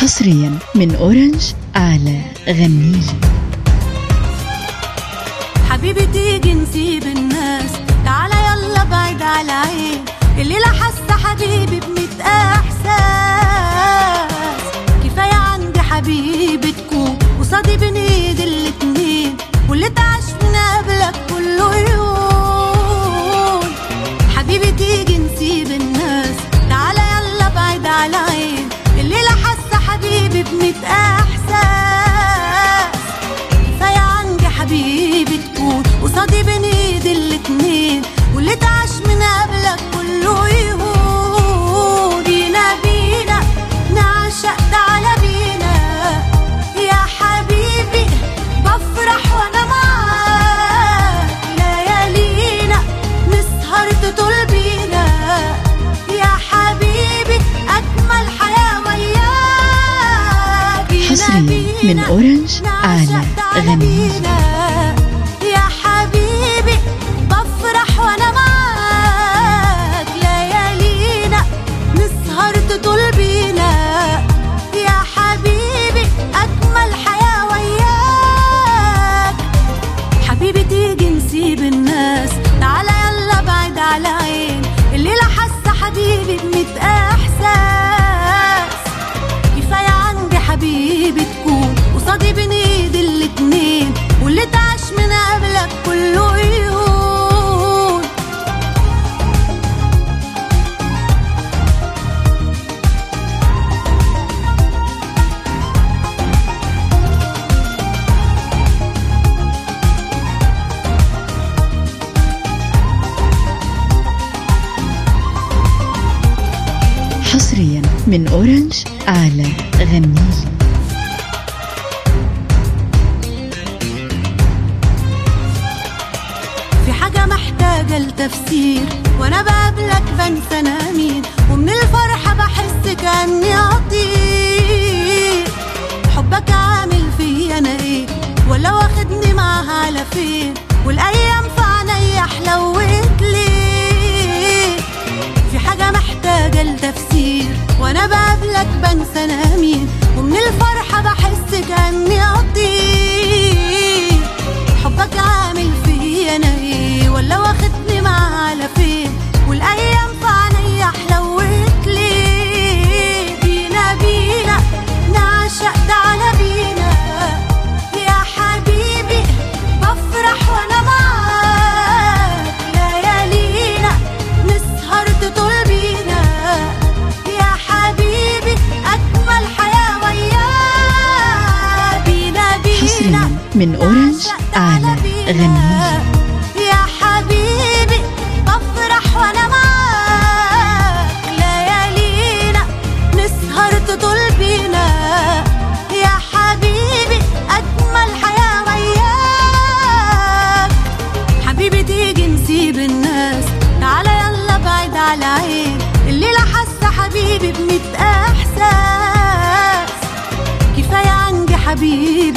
حصريا من أورنج على غنيلي حبيبي تيجي نسيب الناس. تعالى يلا بعيد على عين الليلة حاسة من أورنج على. بينا يا حبيبي بفرح وأنا معاك. ليالينا نسهر تطول بينا يا حبيبي أجمل حياة وياك. حبيبي تيجي نسيب الناس. تعالى يلا بعيد على عين الليلة حاسة حبيبي بميت حصريا من أورنج على غنيلي في حاجة محتاجة لتفسير وأنا بقابلك بنسى أنا مين ومن الفرحة بحس كأني اطير حبك عامل فيا أنا إيه؟ ولا واخدني معاها على فين والأيام في عينيا حلوت ليه محتاجة لتفسير وأنا بقابلك بنسى أنا مين ومن الفرحة بحس كأني أطير. من أورنج على غنيلي يا حبيبي بفرح وأنا معاك ليالينا نسهر تطول بينا يا حبيبي أجمل حياة وياك حبيبي تيجي نسيب الناس. تعالى يلا بعيد على عين الليلة حاسه حبيبي بميت إحساس. كفاية عندي حبيبي.